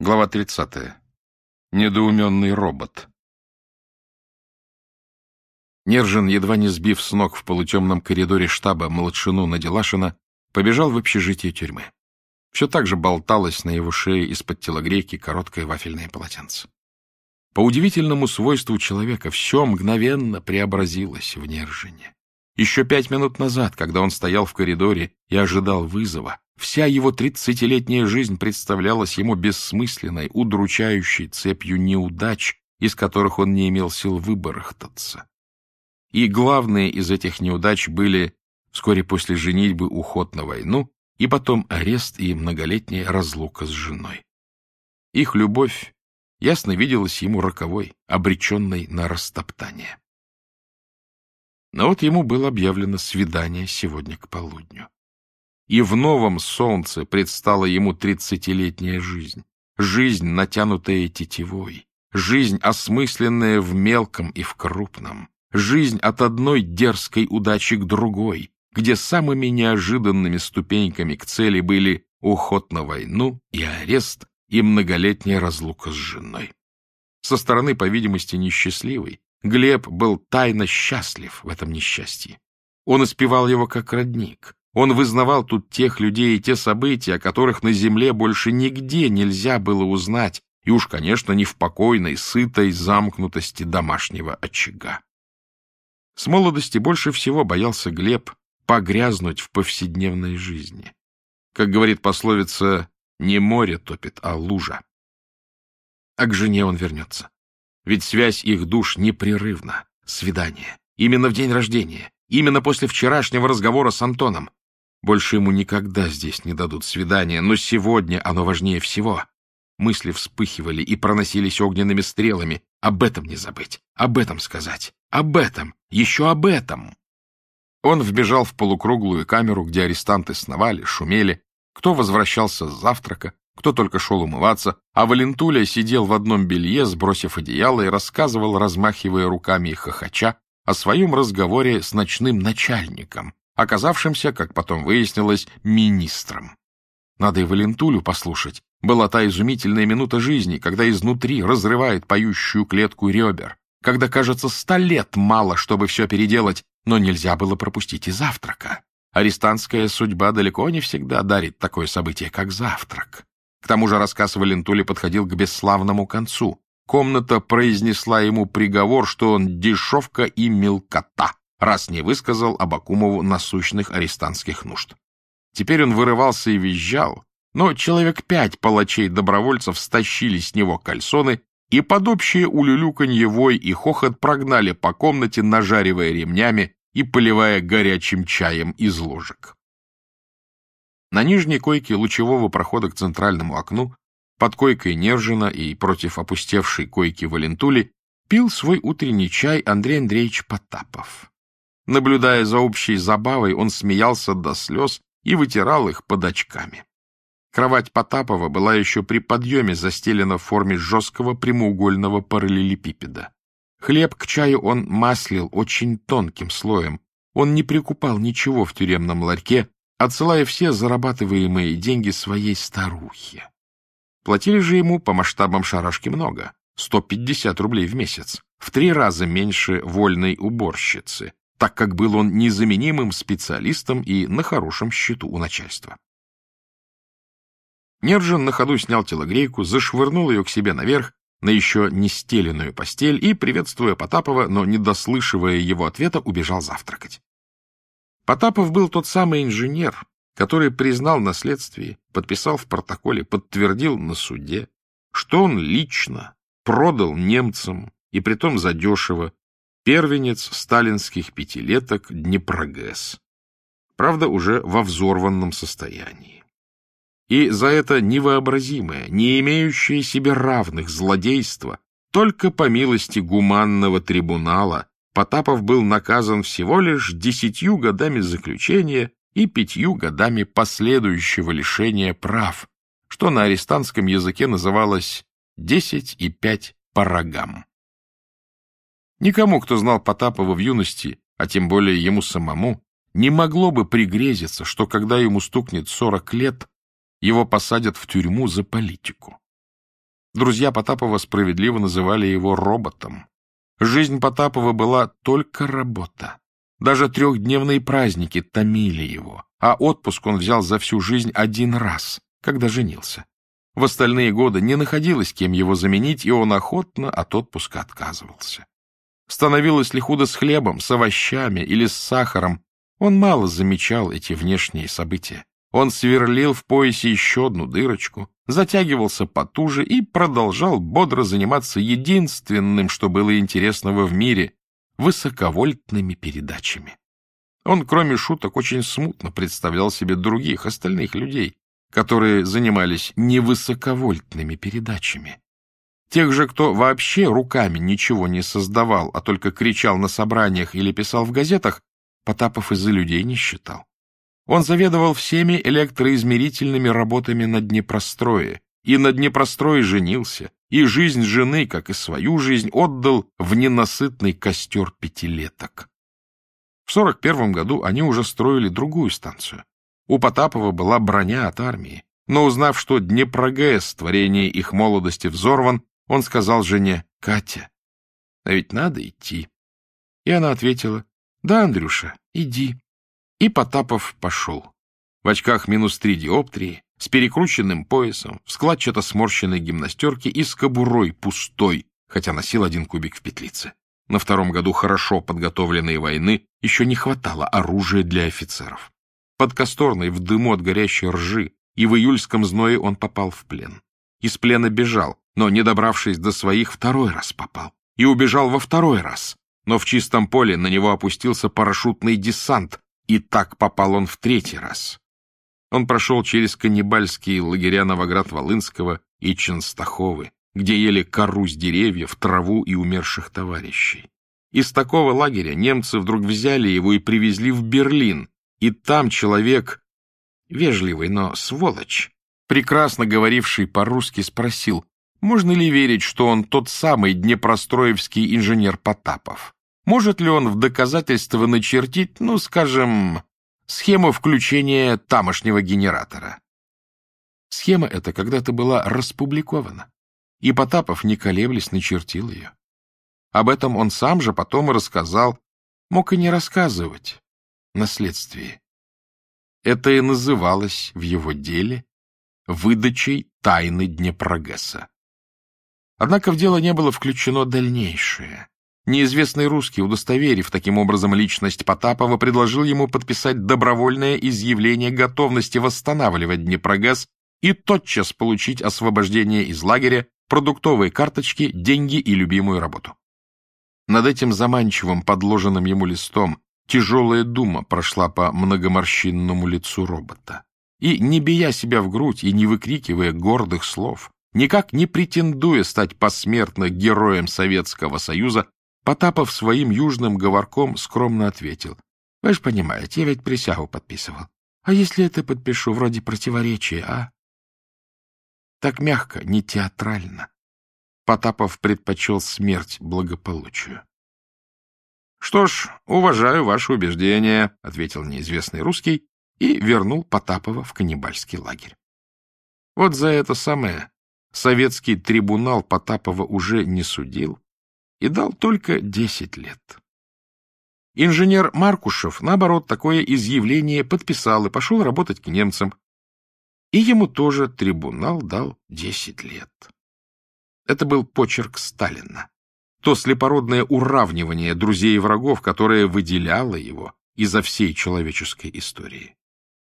Глава 30. Недоуменный робот. Нержин, едва не сбив с ног в полутемном коридоре штаба Молодшину Наделашина, побежал в общежитие тюрьмы. Все так же болталось на его шее из-под телогрейки короткое вафельное полотенце. По удивительному свойству человека все мгновенно преобразилось в Нержине. Еще пять минут назад, когда он стоял в коридоре и ожидал вызова, Вся его тридцатилетняя жизнь представлялась ему бессмысленной, удручающей цепью неудач, из которых он не имел сил выбарахтаться. И главные из этих неудач были вскоре после женитьбы уход на войну и потом арест и многолетняя разлука с женой. Их любовь ясно виделась ему роковой, обреченной на растоптание. Но вот ему было объявлено свидание сегодня к полудню. И в новом солнце предстала ему тридцатилетняя жизнь, жизнь, натянутая тетивой, жизнь, осмысленная в мелком и в крупном, жизнь от одной дерзкой удачи к другой, где самыми неожиданными ступеньками к цели были уход на войну и арест, и многолетняя разлука с женой. Со стороны, по видимости, несчастливой, Глеб был тайно счастлив в этом несчастье. Он испевал его как родник, он вызнавал тут тех людей и те события, о которых на земле больше нигде нельзя было узнать, и уж, конечно, не в покойной, сытой замкнутости домашнего очага. С молодости больше всего боялся Глеб погрязнуть в повседневной жизни. Как говорит пословица, не море топит, а лужа. А к жене он вернется. Ведь связь их душ непрерывна. Свидание. Именно в день рождения. Именно после вчерашнего разговора с Антоном. Больше ему никогда здесь не дадут свидания, но сегодня оно важнее всего. Мысли вспыхивали и проносились огненными стрелами. Об этом не забыть, об этом сказать, об этом, еще об этом. Он вбежал в полукруглую камеру, где арестанты сновали, шумели. Кто возвращался с завтрака, кто только шел умываться, а Валентуля сидел в одном белье, сбросив одеяло, и рассказывал, размахивая руками и хохоча, о своем разговоре с ночным начальником, оказавшимся, как потом выяснилось, министром. Надо и Валентулю послушать. Была та изумительная минута жизни, когда изнутри разрывает поющую клетку ребер, когда, кажется, ста лет мало, чтобы все переделать, но нельзя было пропустить и завтрака. Арестантская судьба далеко не всегда дарит такое событие, как завтрак. К тому же рассказ Валентули подходил к бесславному концу. Комната произнесла ему приговор, что он дешевка и мелкота, раз не высказал Абакумову насущных арестантских нужд. Теперь он вырывался и визжал, но человек пять палачей-добровольцев стащили с него кальсоны и под общее улюлюканье вой и хохот прогнали по комнате, нажаривая ремнями и поливая горячим чаем из ложек. На нижней койке лучевого прохода к центральному окну, под койкой Нержина и против опустевшей койки Валентули, пил свой утренний чай Андрей Андреевич Потапов. Наблюдая за общей забавой, он смеялся до слез и вытирал их под очками. Кровать Потапова была еще при подъеме застелена в форме жесткого прямоугольного параллелепипеда. Хлеб к чаю он маслил очень тонким слоем. Он не прикупал ничего в тюремном ларьке, отсылая все зарабатываемые деньги своей старухе. Платили же ему по масштабам шарашки много — 150 рублей в месяц, в три раза меньше вольной уборщицы, так как был он незаменимым специалистом и на хорошем счету у начальства. Нержин на ходу снял телогрейку, зашвырнул ее к себе наверх, на еще не стеленную постель и, приветствуя Потапова, но не дослышивая его ответа, убежал завтракать. Потапов был тот самый инженер, который признал на следствии, подписал в протоколе, подтвердил на суде, что он лично продал немцам, и притом задешево, первенец сталинских пятилеток Днепрогэс. Правда, уже во взорванном состоянии. И за это невообразимое, не имеющее себе равных злодейство, только по милости гуманного трибунала Потапов был наказан всего лишь десятью годами заключения и пятью годами последующего лишения прав, что на арестантском языке называлось «десять и пять по рогам». Никому, кто знал Потапова в юности, а тем более ему самому, не могло бы пригрезиться, что когда ему стукнет сорок лет, его посадят в тюрьму за политику. Друзья Потапова справедливо называли его роботом. Жизнь Потапова была только работа. Даже трехдневные праздники томили его, а отпуск он взял за всю жизнь один раз, когда женился. В остальные годы не находилось кем его заменить, и он охотно от отпуска отказывался. Становилось ли худо с хлебом, с овощами или с сахаром, он мало замечал эти внешние события. Он сверлил в поясе еще одну дырочку, затягивался потуже и продолжал бодро заниматься единственным, что было интересного в мире — высоковольтными передачами. Он, кроме шуток, очень смутно представлял себе других, остальных людей, которые занимались невысоковольтными передачами. Тех же, кто вообще руками ничего не создавал, а только кричал на собраниях или писал в газетах, Потапов из-за людей не считал. Он заведовал всеми электроизмерительными работами на Днепрострое, и на Днепрострое женился, и жизнь жены, как и свою жизнь, отдал в ненасытный костер пятилеток. В 41 году они уже строили другую станцию. У Потапова была броня от армии, но узнав, что Днепрогэс, творение их молодости, взорван, он сказал жене, «Катя, а ведь надо идти». И она ответила, «Да, Андрюша, иди». И Потапов пошел. В очках минус три диоптрии, с перекрученным поясом, в складчато сморщенной гимнастерке и с кобурой пустой, хотя носил один кубик в петлице. На втором году хорошо подготовленной войны еще не хватало оружия для офицеров. Под Косторной, в дыму от горящей ржи, и в июльском зное он попал в плен. Из плена бежал, но, не добравшись до своих, второй раз попал. И убежал во второй раз. Но в чистом поле на него опустился парашютный десант, и так попал он в третий раз. Он прошел через каннибальские лагеря Новоград-Волынского и Ченстаховы, где ели кору с деревьев, траву и умерших товарищей. Из такого лагеря немцы вдруг взяли его и привезли в Берлин, и там человек, вежливый, но сволочь, прекрасно говоривший по-русски, спросил, можно ли верить, что он тот самый днепростроевский инженер Потапов. Может ли он в доказательство начертить, ну, скажем, схему включения тамошнего генератора? Схема эта когда-то была распубликована, и Потапов, не колеблясь, начертил ее. Об этом он сам же потом рассказал, мог и не рассказывать на следствии. Это и называлось в его деле выдачей тайны Днепрогесса. Однако в дело не было включено дальнейшее. Неизвестный русский, удостоверив таким образом личность Потапова, предложил ему подписать добровольное изъявление готовности восстанавливать Днепрогаз и тотчас получить освобождение из лагеря, продуктовые карточки, деньги и любимую работу. Над этим заманчивым подложенным ему листом тяжелая дума прошла по многоморщинному лицу робота. И, не бия себя в грудь и не выкрикивая гордых слов, никак не претендуя стать посмертно героем Советского Союза, Потапов своим южным говорком скромно ответил. — Вы же понимаете, я ведь присягу подписывал. А если это подпишу, вроде противоречия, а? Так мягко, не театрально. Потапов предпочел смерть благополучию. — Что ж, уважаю ваше убеждение, — ответил неизвестный русский и вернул Потапова в каннибальский лагерь. Вот за это самое советский трибунал Потапова уже не судил, и дал только десять лет. Инженер Маркушев, наоборот, такое изъявление подписал и пошел работать к немцам. И ему тоже трибунал дал десять лет. Это был почерк Сталина. То слепородное уравнивание друзей и врагов, которое выделяло его изо всей человеческой истории.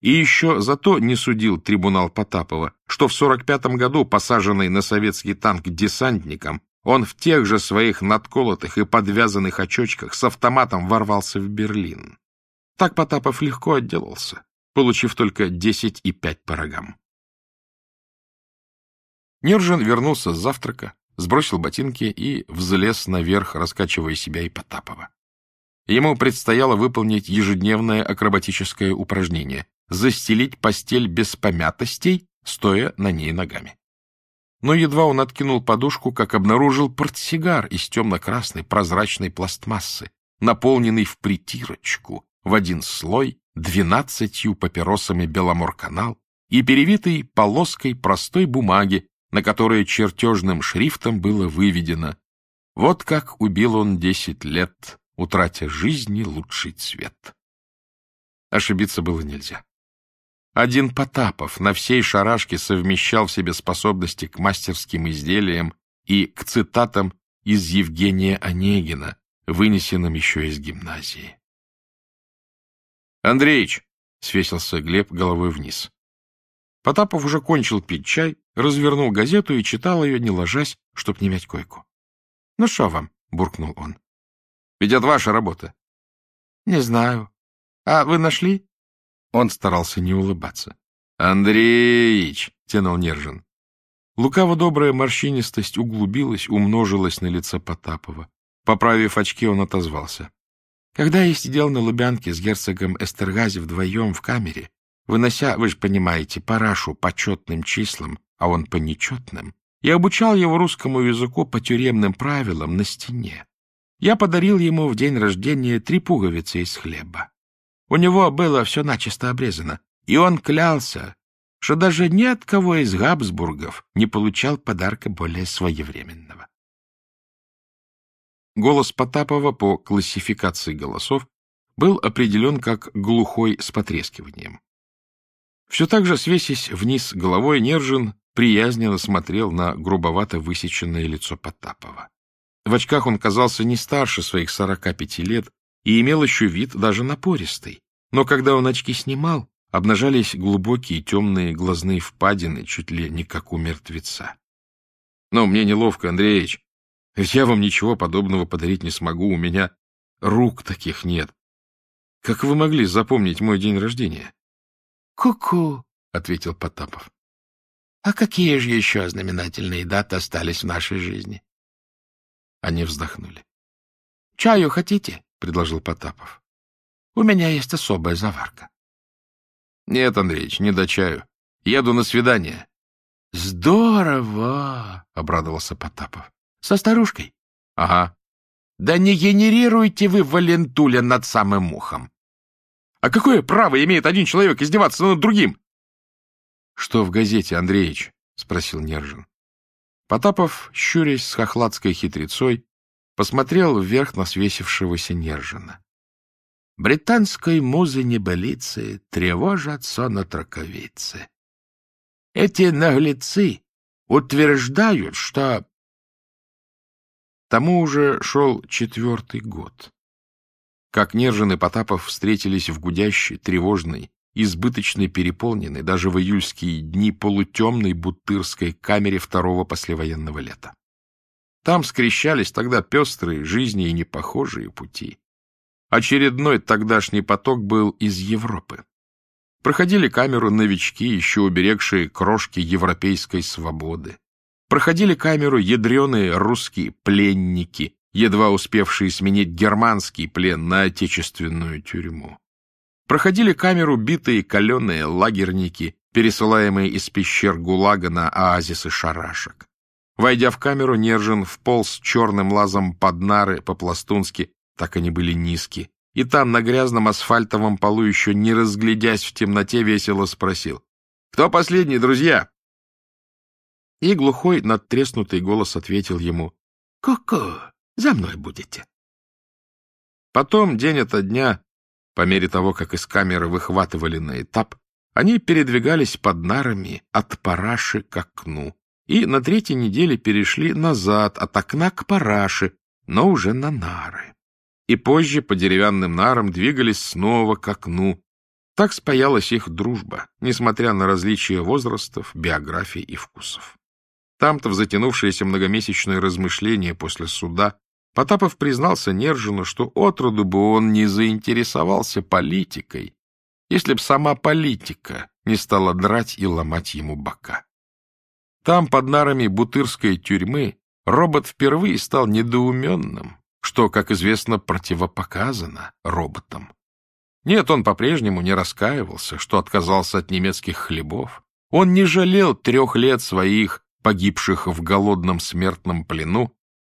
И еще за то не судил трибунал Потапова, что в 45 году посаженный на советский танк десантником он в тех же своих надколотых и подвязанных очочках с автоматом ворвался в Берлин. Так Потапов легко отделался, получив только десять и пять по рогам. Нержин вернулся с завтрака, сбросил ботинки и взлез наверх, раскачивая себя и Потапова. Ему предстояло выполнить ежедневное акробатическое упражнение — застелить постель без помятостей, стоя на ней ногами. Но едва он откинул подушку, как обнаружил портсигар из темно-красной прозрачной пластмассы, наполненный в притирочку, в один слой, двенадцатью папиросами Беломор-канал и перевитый полоской простой бумаги, на которой чертежным шрифтом было выведено «Вот как убил он десять лет, утратя жизни лучший цвет». Ошибиться было нельзя. Один Потапов на всей шарашке совмещал в себе способности к мастерским изделиям и к цитатам из Евгения Онегина, вынесенным еще из гимназии. «Андреич!» — свесился Глеб головой вниз. Потапов уже кончил пить чай, развернул газету и читал ее, не ложась, чтоб не мять койку. — Ну что вам? — буркнул он. — Ведь это ваша работа. — Не знаю. А вы нашли? Он старался не улыбаться. — Андреич! — тянул Нержин. Лукаво-добрая морщинистость углубилась, умножилась на лице Потапова. Поправив очки, он отозвался. Когда я сидел на Лубянке с герцогом Эстергази вдвоем в камере, вынося, вы же понимаете, парашу по четным числам, а он по нечетным, я обучал его русскому языку по тюремным правилам на стене. Я подарил ему в день рождения три пуговицы из хлеба. У него было все начисто обрезано, и он клялся, что даже ни от кого из Габсбургов не получал подарка более своевременного. Голос Потапова по классификации голосов был определен как глухой с потрескиванием. Все так же, свесясь вниз головой, Нержин приязненно смотрел на грубовато высеченное лицо Потапова. В очках он казался не старше своих сорока пяти лет и имел еще вид даже напористый. Но когда он очки снимал, обнажались глубокие темные глазные впадины, чуть ли не как у мертвеца. — Но мне неловко, Андреевич. Ведь я вам ничего подобного подарить не смогу, у меня рук таких нет. Как вы могли запомнить мой день рождения? «Ку-ку», — ответил Потапов. «А какие же еще знаменательные даты остались в нашей жизни?» Они вздохнули. «Чаю хотите?» — предложил Потапов. «У меня есть особая заварка». «Нет, Андреевич, не до чаю. Еду на свидание». «Здорово!» — обрадовался Потапов. «Со старушкой?» «Ага». «Да не генерируйте вы Валентуля над самым ухом. А какое право имеет один человек издеваться над другим? — Что в газете, Андреевич? — спросил Нержин. Потапов, щурясь с хохладской хитрецой, посмотрел вверх на свесившегося Нержина. Британской музы небылицы тревожат сон траковицы. Эти наглецы утверждают, что... Тому уже шел четвертый год как Нержин и Потапов встретились в гудящей, тревожной, избыточно переполненной даже в июльские дни полутемной бутырской камере второго послевоенного лета. Там скрещались тогда пестрые, жизни и непохожие пути. Очередной тогдашний поток был из Европы. Проходили камеру новички, еще уберегшие крошки европейской свободы. Проходили камеру ядреные русские пленники, едва успевшие сменить германский плен на отечественную тюрьму. Проходили камеру битые каленые лагерники, пересылаемые из пещер ГУЛАГа на оазисы шарашек. Войдя в камеру, Нержин вполз черным лазом под нары по-пластунски, так они были низки, и там, на грязном асфальтовом полу, еще не разглядясь в темноте, весело спросил. «Кто последний, друзья?» И глухой, надтреснутый голос ответил ему. «Ку-ку!» За мной будете. Потом, день ото дня, по мере того, как из камеры выхватывали на этап, они передвигались под нарами от параши к окну и на третьей неделе перешли назад от окна к параше, но уже на нары. И позже по деревянным нарам двигались снова к окну. Так спаялась их дружба, несмотря на различия возрастов, биографий и вкусов. Там-то в затянувшееся многомесячное размышление после суда Потапов признался Нержину, что отроду бы он не заинтересовался политикой, если б сама политика не стала драть и ломать ему бока. Там, под нарами бутырской тюрьмы, робот впервые стал недоуменным, что, как известно, противопоказано роботам. Нет, он по-прежнему не раскаивался, что отказался от немецких хлебов. Он не жалел трех лет своих, погибших в голодном смертном плену,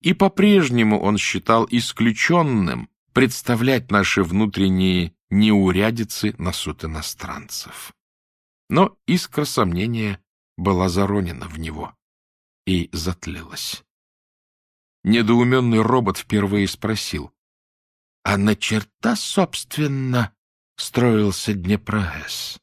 и по-прежнему он считал исключенным представлять наши внутренние неурядицы на суд иностранцев. Но искра сомнения была заронена в него. и затлелась. Недоуменный робот впервые спросил, «А на черта, собственно, строился Днепрогэс?»